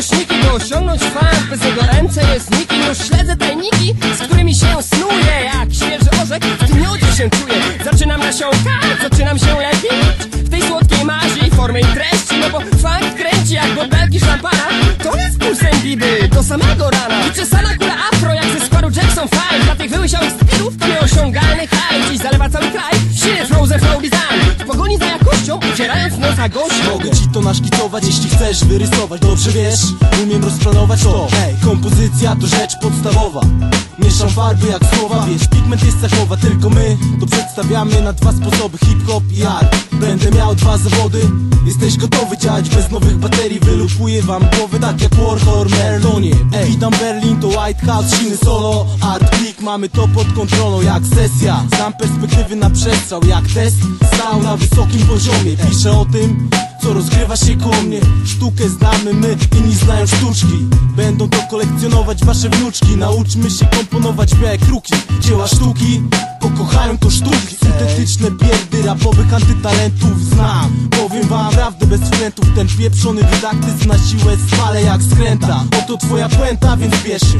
głośniki, by osiągnąć fan Bez jego ręce jest niki, już śledzę tajniki Z którymi się snuje, jak świeży orzek W tym miodzie się czuję, zaczynam nasiąkać Zaczynam się lepić. W tej słodkiej mazi Formy i treści, no bo fakt kręci jak butelki szampana. To jest pulsem biby, do samego rana. Wyczesana kula afro, jak ze składu Jackson 5 Dla tych wyłysiałych stylów, to nieosiągalny high Dziś zalewa cały kraj, silny flow ze flow design nos na gościu Mogę ci to naszkicować, jeśli chcesz wyrysować. Dobrze wiesz, umiem rozplanować to. Hej, kompozycja to rzecz podstawowa. Mieszam farby jak słowa, wiesz, pigment jest cechowa. Tylko my to przedstawiamy na dwa sposoby. Hip-hop i art Będę miał dwa zawody. Jesteś gotowy działać bez nowych baterii. Wylupuję wam głowy tak jak Warhol Merlonie. Ej, witam Berlin to White House, silny solo. Art click, mamy to pod kontrolą jak sesja. Znam perspektywy na przestrzał jak test. Stał na wysokim poziomie. Piszę o tym, co rozgrywa się koło mnie. Sztukę znamy my, inni znają sztuczki. Będą to kolekcjonować wasze wnuczki. Nauczmy się komponować białe kruki Dzieła sztuki, antytalentów znam. Powiem wam prawdę bez wkrętów Ten pieprzony dydaktyzm na siłę spalę jak skręta. Oto twoja puenta, więc bierz się